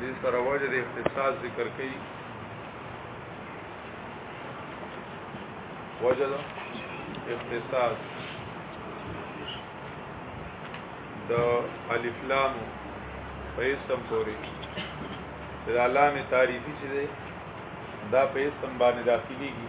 دې سره وجه د اختصاص ذکر کړي وجه د اختصاص د الف لام په اسم پورې د لام تعریفي چې ده دا په اسم باندې داخليږي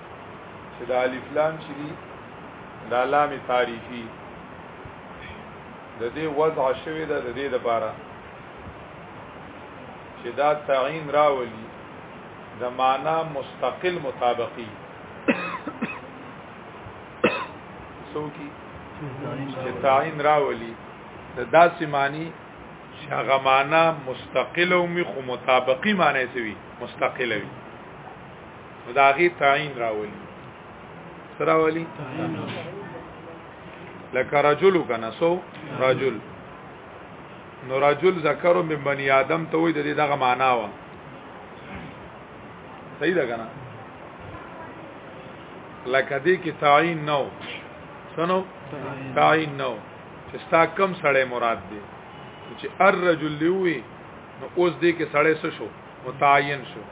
چې دا الف لام چې دي دا لام تعریفي د دې وضع شوی ده د دې لپاره چې دا تعین راولي د معنا مستقل مطابقي سوکی چې تعین راولي د داسې معنی چې هغه معنا مستقله او مخ مطابقي معنی سوي مستقله وي نو دا غي تعین راولي سره ولي لکه رجل کنه سو رجل نو رجل ذکر من بني آدم ته وې د دې دغه معنا و صحیح ده کنه لکه دې کې تعین نو سنو تعین نو چې ستا کم سړی مراد دی چې الرجل لوی نو اوس دې کې سړی څه شو متعین شو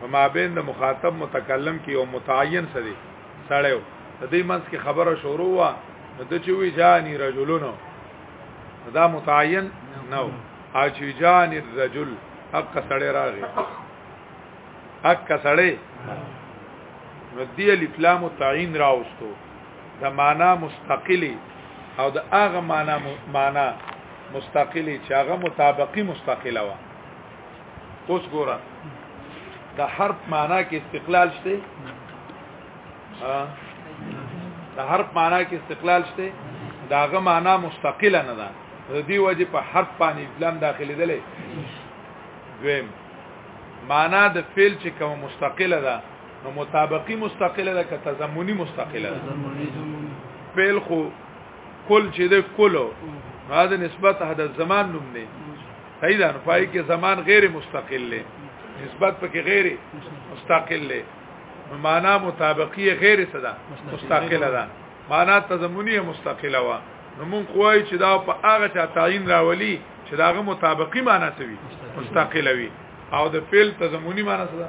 په مابین د مخاطب متکلم کې یو متعین سړی سړی د دې منځ کې خبره شروع وا نو د چوي جاني رجلونو دا متعین نو اچي جاني رجل حق سړی راغی حق سړی نو دی الکلام تعین راوستو د معنا مستقلی او د هغه معنا معنا مستقلی چې هغه مطابقی مستقله و اوس ګوره د حرف معنا کې استقلال شته د حرف معنا کې استقلال شته داغه معنا مستقله نه ده د دې وجه په حرف باندې اسلام داخلي دي دویم معنا د فعل چې کوم مستقله ده نو مطابقی مستقله ده که تضمنی مستقله ده فعل خو کل چې ده کلو ما ده نسبت حد زمان نوم دی صحیح ده پای کې زمان غیر مستقل دی نسبت پکې غیر مستقل دی معنا مطابقی غیر صدا مستقله ده معنا تضمنی مستقله وا نو مونږ کوی چې دا په هغه چا تعین راولي چې داغه مطابقی معنا سوي مستقله وي او د فعل تضمنی معنا صدا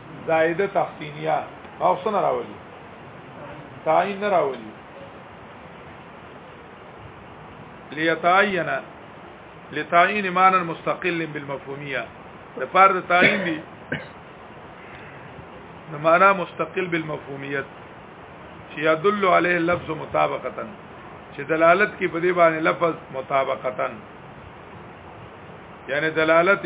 زائده تحسینیه او سن راولي تعین نه راولي لیتعینا لتعین معنی مستقل بالمفهومیه د پاره د تعین دی نو معنا مستقل بالمفهومیت چې يدل علیه لفظ مطابقتا چې دلالت کې په دې باندې لفظ مطابقتا یعنی دلالت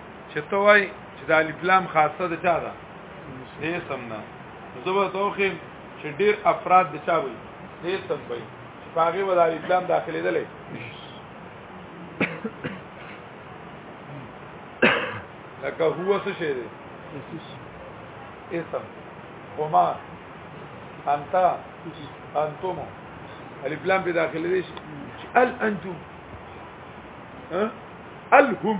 چې ته وای چې د الف لام خاصه د چا ده دې سم نه زبر توخه چې ډیر افراد د چا وي دې سم وي چې پاغه ول الف لام داخلي دلې لکه هو څه شي دې اسم هما انت انتم الف لام په داخلي دي ال انتم ها الهم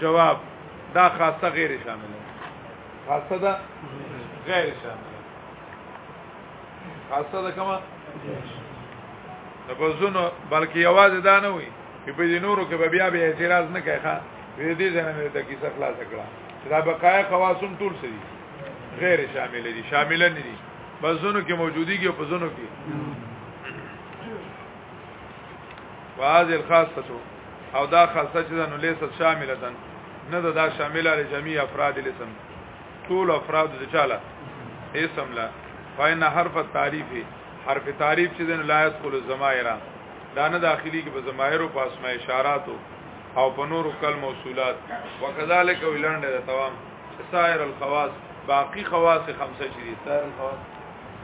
جواب دا خاصه غیر شامل خاصه دا غیر شامل خاصه دا کما په زونو بلکې आवाज دا نه وي چې په دې نورو کې بیا بیا اعتراض نه کوي ښا دې دې ځنه مې ته کیسه خلاص کړه چې دا بقایا قواسم ټول سړي غیر شامل دي شامل نه دي بزونو کې موجودي کې په زونو کې وهذه الخاصه او دا خاصه چې نو لیست شامله نه دا, دا شامله لري جميع افراد الاسم ټول افراد د چاله اسم لا فإن حرف التعريف حرف تعریف چې دنه لا يدخل الزمائر دا نه داخلي کې په زمائر او په اسماء اشارات او په نور کل موصولات وکذالک ویلاند د توام سائر الخواص باقی خواص خمسه شری سائر الخواص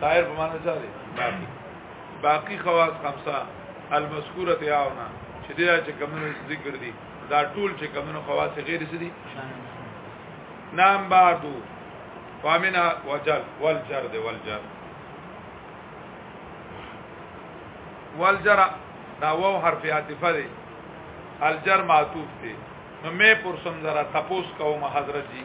سائر په معنی څه دي باقی باقی خواص خمسه المذکوره یاونه چې دا چې کمنو ذکر دي دا ټول چې کمنو خواص غیر سدي نام بعدو فامنا وجل والجر دی والجر والجر دا وو حرف عاطفه دی الجر معطوف دی نو مې پرسم زرا تپوس کوم حضرت جی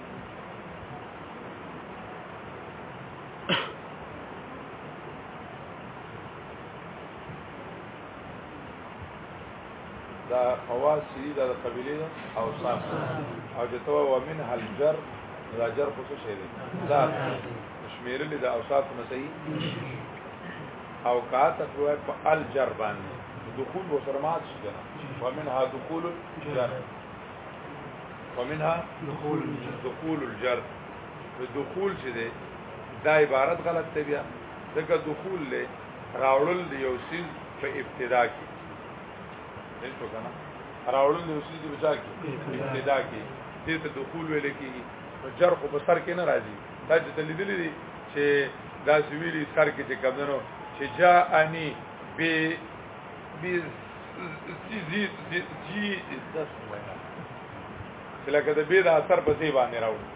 دا خواص دي د قبيله او صاف او چې تو ومن هل جر دا جر خو څه شي دي دا شمیرل د اوصاف نه صحیح او کا تقوا په الجر باندې دخول و سرمات شي ومن ها دخول جر ومنها دخول الجر دخول الجر دخول چې ده دا عبارت غلط دی بیا ځکه دخول له راوړل دی یو سیز په ابتدا کې هیڅ وکنه راوړل دی یو سیز په ځا کې ابتدا کې دې ته دخول ویل کېږي جر خو په سر کې نه راځي دا چې تلیدل دي چې دا سویلی سر کې چې کمنو چې جاء انی به سی زی زی جی داس وینا چې لکه د بيد اثر په سی باندې راوړي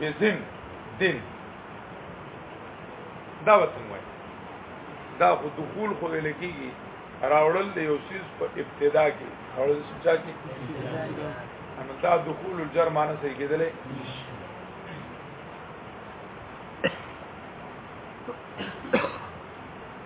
بزم دین دا وسم وای دا خو دخول خو لکېږي راوړل د یو سیس په ابتدا کې راوړل سچا کې ان دا دخول الجر معنی صحیح کېدلې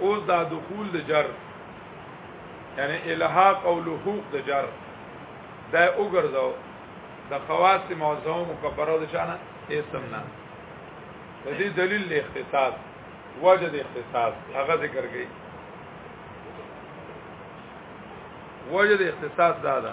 اوس دا دخول د جر یعنی الحاق او لحوق د جر دا وګرځاو د خواص موضوع مکبره د شانه اسم نه د دې دلیل له اختصاص وجد اختصاص هغه ذکر کړي وجد اختصاص دا ده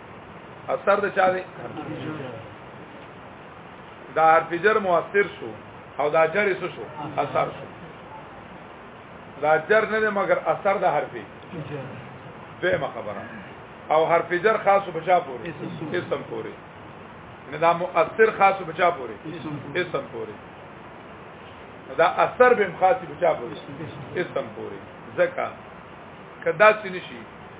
اثر د چا دی دا حرف جر مؤثر شو او دا جر یې شو اثر شو دا جر نه مگر اثر د حرف دیمه خبره او حرف جر خاص په چا پورې اسم پورې نه دا مؤثر خاص په چا پورې اسم پورې دا اثر به خاص په چا پورې اسم پورې ځکه کدا سنشي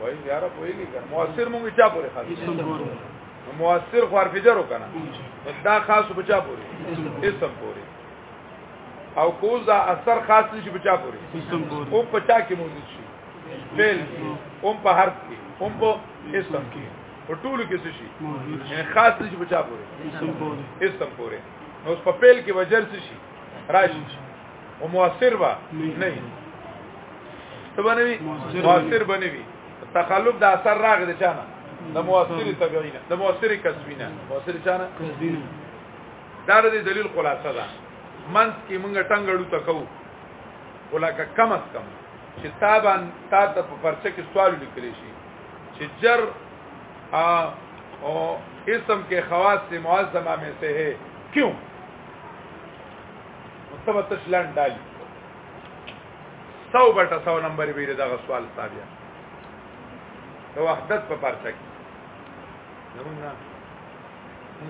وای یاره پوهیږي کنه موثر مونږ چا پورې خاص موثر خو حرف جر وکنه دا خاص په چا پورې اسم پورې او کوز دا اثر خاص نشي په چا پورې اسم پورې او په چا کې موجود شي فعل هم په حرف کې هم په اسم کې په ټولو کې څه شي یعنی خاص نشي په چا پورې اسم پورې اسم پورې نو په فعل کې وجر څه شي راشي او موثر با نه ته بنوي موثر بنوي تخلف د اثر راغ دي چانه د موثر تبعینه د موثر کسبینه موثر چانه کسبینه دا د دلیل خلاصه ده منځ کې مونږ ټنګړو تکو ولکه کم اس کم چې تابان تا ته په پرچه کې سوال لیکل شي چې جر او اسم کې خواص معظمه میں سے ہے کیوں ته به تش لاند ډالي سو بټه سو نمبر ویره دغه سوال ستابیا د وحدت په پرچا کې زمونږ نه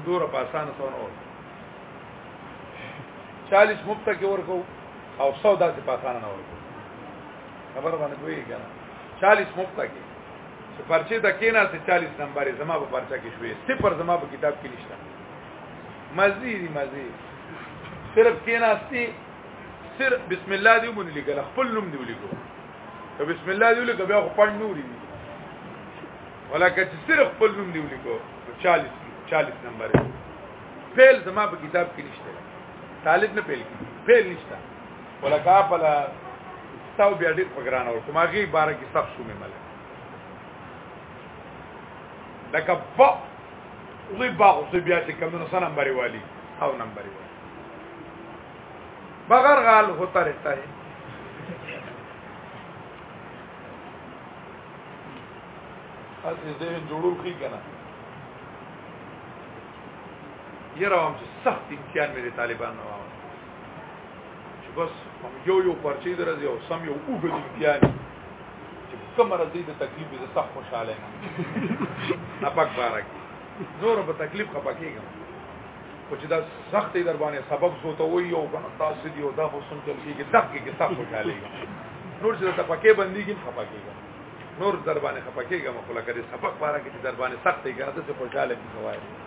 دوره په اسانه سونه اور 40 مفت کې ورکو او 100 داسې په اسانه نه ورکو خبر باندې کوي کنه 40 مفت کې چې پرچه د کینا سه 40 نمبر زما په پرچا کې شوې صفر زما په کتاب کې نشته مزيري مزيري صرف کیناستی صرف بسم الله دی مونږ لیکل خپل نوم دی لیکو ته بسم الله دی لیکو بیا خو پړ نوري ولکه چې صرف خپل نوم دی لیکو 40 40 نمبر فعل زما په کتاب کې نشته طالب نه فعل کې فعل نشته ولکه په تاسو بیا ډیر په ګران اور کومه غي بار کې سب شومه مله لکه با وی باغ څه بیا چې کمونو سره نمبر والی او نمبر والی بغیر غال ہوتا رہتا ہے اسی ذهن جوړو کی کنه یره هم سخت امتحان مې طالبان نه واو چې بس هم یو یو پرچې درځي او سم یو وګړي امتحان چې کوم راځي د تکلیف زه سخت خوشاله یم نه پک بارک نور په تکلیف خپه کېږم خو چې دا سختې در باندې سبب سو ته وایي او کنه تاسو دی او دا خو سم چل کېږي دغه کې سخت خوشاله یم نور چې ته پکې باندې کې خپه کېږم نور در باندې خپه کېږم خو لکه دې سبق بارک چې در باندې سختې ګرځي خوشاله کیږي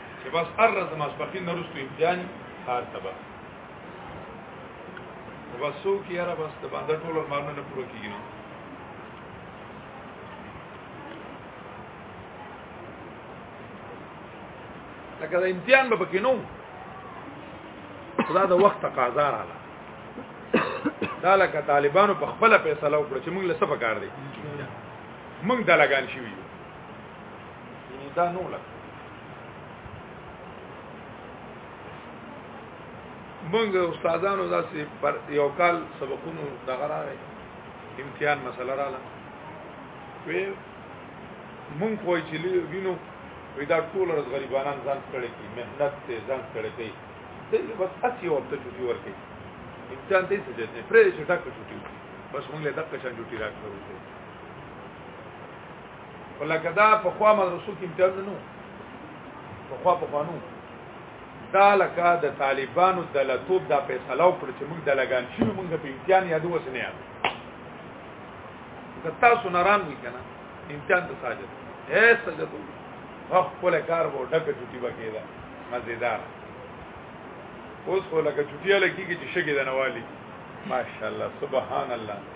چې بس هر ورځ د ماسپخین نه وروسته امتحان کار تبا وسو کې یاره بس د باندې ټول ارمانونه نه پوره کیږي لکه د امتحان به پکې نو خدا د وخت تقاضا رااله دا لکه طالبانو په خپل فیصله وکړه چې موږ له څه پکار دي موږ دلګان شوی یو دا نو لکه مونږ استادانو داسې پر یو کال سبقونو دغه راغی امتحان مسله رااله وی مونږ کوی چې وینو وی دا ټول ورځ غریبانان ځان کړی کی مهنت ته ځان کړی کی دغه بس اسی ورته چټي ورکې امتحان دې څه دې پرې چې ټاکه چټي بس مونږ له دغه شان چټي راکړو ولکه دا په خوا مدرسو کې امتحان نه په خوا په خوانو دا لکه د طالبانو د لتوب دا فیصله وکړه چې موږ د لګان شي موږ په امتحان یادو وسنه یاد که تاسو ناران وي کنه امتحان ته ساجد اے سجد وخت په لکار وو ډکه چټي وکیدا مزیدار اوس خو لکه چټي لکه کې چې شګې د نوالي ماشاءالله سبحان الله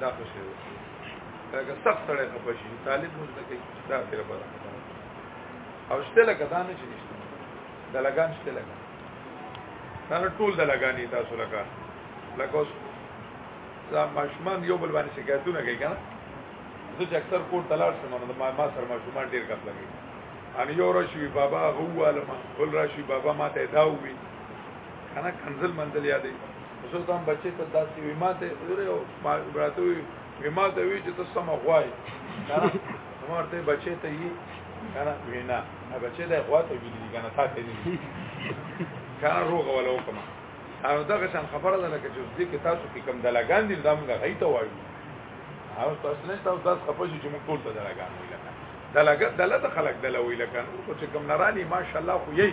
دا خو شی دا که سخت سره خپه شي طالب مو زده کوي چې دا پیره بره او شته لکه دا نه چې نشته دا لګان شته لګا دا ټول د لګانې تاسو لګا لکه اوس دا ماشومان یو بل باندې شکایتونه کوي کنه زه چې اکثر کور تلار شم نو ما ما سره ماشومان ډیر کپ لګي ان یو راشي بابا هو علما ول راشي بابا ما ته دا وي کنه کنزل منزل یادې زه ځم بچی ته داسې وی ماته وره او ما براته وی وی ماته وی چې ته سم غوای کنه مرته بچی ته یی کنه وینا نه بچی ته غوا ته ویلی کنه تا ته نه کنه روغ ولا وکم او دغه شان خبره ده لکه چې دې کې تاسو کې کم دلګان دي دا موږ غي ته وایو او تاسو نه تاسو داس خپل چې موږ ټول ته دلګان وی لکه دلګ دلته خلق دلوي لکه نو چې کم نرالي ماشاءالله خو یی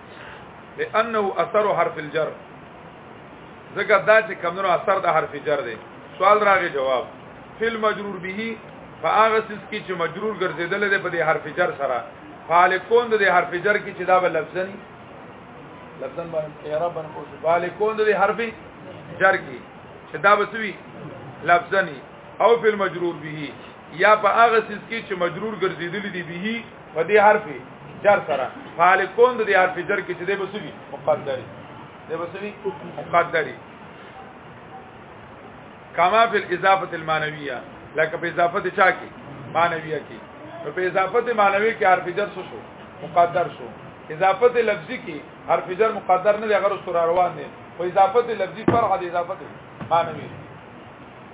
لانه اثر حرف الجر زګه دا چې کمونو اثر د حرف جر دی سوال راغی جواب فل مجرور به فاغه سس کی چې مجرور ګرځیدل دی په دې حرف جر سره فالکون د حرف جر کی چې دا به لفظنی لفظن باندې اعراب باندې کوشش فالکون د حرف جر کی چې دا به سوي لفظنی او فل مجرور به یا په هغه سیس کې چې مجرور ګرځیدلی دی به په دې حرف جر سره خالقون د دې حرف جر کې چې دې بسوي مقدري دې بسوي مقدري کما فی الاضافه المعنویه لکه په اضافه چا کې معنویه کې نو په اضافت معنوي کې حرف جر شو شو مقدر شو اضافت لفظي کې حرف جر مقدر نه دی غیر سره روان دی په اضافت لفظي فرع دی اضافت معنوي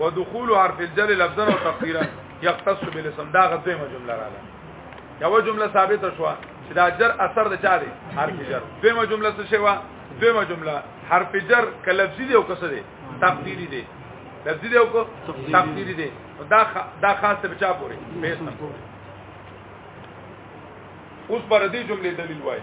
ودخول حرف الجر لفظا او تقديرا يختص بالاسم دا غزوه جمله رااله یو جمله ثابته شو چې دا جر اثر د چا دی حرف جر دویمه جمله څه شوه دویمه جمله حرف جر کلفظي دی او کس دی تقديري دی لفظي دی او کو تقديري دی دا دا خاص ته بچا پوري پیسې اوس پر دې جملې دلیل وایي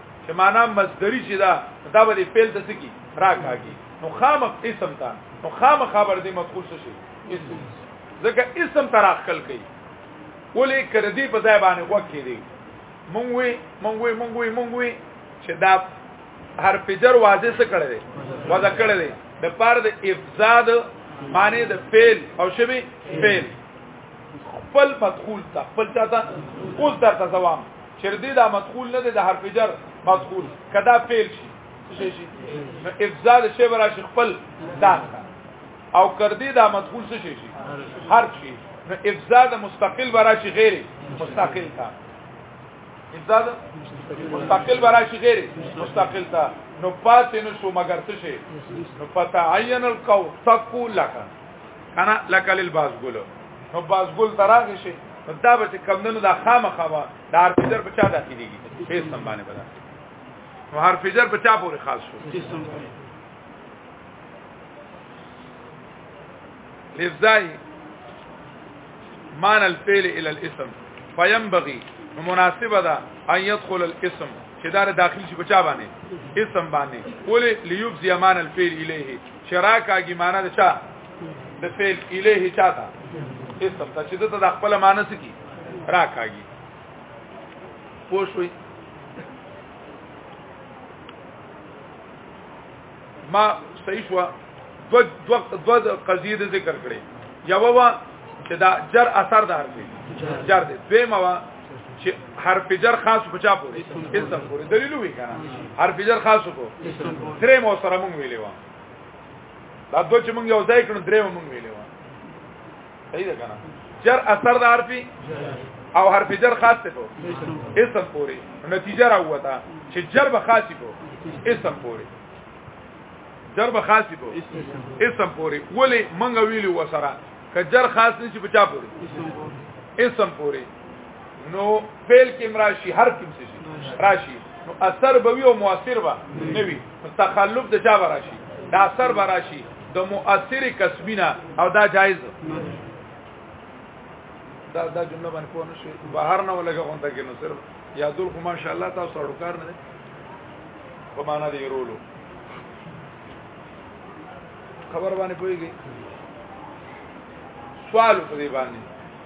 چې معنا مصدری شي دا دا به فعل ته سکی راکاږي نو خامخ اسم ته نو خامخ خبر دې مفعول شي اسم ځکه اسم تراخل کوي ولې کړه دې په ځای باندې وکړي دي مونږ وي مونږ وي مونږ وي مونږ وي چې دا هر پجر واضح څه کړی دی واضح کړی دی د پاره د افزاد معنی د فعل او شبي فعل خپل مدخول ته خپل چاته اوس درته ځواب چر دې دا مدخول نه ده د حرف جر مدخول کدا فعل شي شي شي نو افزاد شی برا شي خپل دان او کردی دا مدخول څه شي شي حرف شي نو افزاد مستقل برا شي غیر مستقل تا افزاد مستقل برا شي غیر مستقل تا نو پاتې نو شو مگر څه شي نو پتا عین القو تقو لك انا لك للباس ګلو نو بازګل تراغه شي دا به کمندونو د خامه خوا د هرفیجر په چا داخليږي په سم باندې بدا نو هرفیجر په چا پورې خاص شو لفظای مان الفعل الى الاسم فينبغي مناسبه ده ان يدخل الاسم چې دا داخل شي په چا باندې اسم باندې ولې ليوب زمان الفعل الیه شراکه کی معنا ده چا د فعل الیه چاته اسم ته چې ته د خپل مانس کی راکاږي پوښوي ما صحیح شو دو دو دو قضیه ذکر کړې یو وا چې دا جر اثر دار دی جر دی دویمه وا چې حرف جر خاص په چا پورې اسم پورې دلیل وی کنه حرف جر خاص کو درې مو سره مونږ ویلې و دا دوه چې موږ یو ځای کړو درې موږ ویلې و صحیح ده کنه جر اثر د حرفي او حرف جر خاص ته کو اسم پوری نتیجه راوته چې جر به خاص کو اسم پوری جر به خاص کو اسم پوری ولی منګ ویلی وسره ک جر خاص نشي بچا پوری اسم پوری نو فعل کې مراشي حرف کې راشي نو اثر به وي او مؤثر به نه وي تخلف د چا براشي دا اثر براشي د مؤثر کسبینا او دا جایز دا دا جمله باندې پوه نشي بهر نه ولګه غونډه کې نو صرف یادول خو ماشاء الله تاسو اړو کار نه په معنا دی رولو خبر باندې پويږي سوال په دې باندې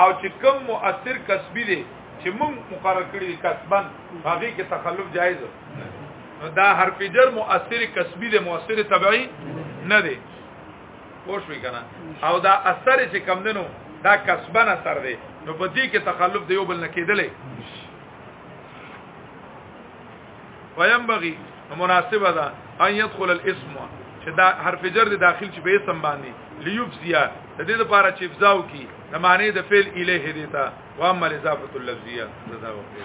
او چې کم مؤثر کسبی دی چې موږ مقرر کړی دی کسبن هغه کې تخلف جایز نو دا حرف جر مؤثر کسبی دی مؤثر طبعی نه دی پوه شوې کنه او دا اثر چې کم دنو دا کسبن اثر دی نو په دې کې تخلف دی یو بل نه کېدلې وينبغي مناسبه ده ان يدخل الاسم چې دا حرف جر دی داخل چې به اسم باندې ليفزيا د دې لپاره چې افزاو کی د معنی د فعل الیه دی تا و اما اضافه اللفظيه دا وکړي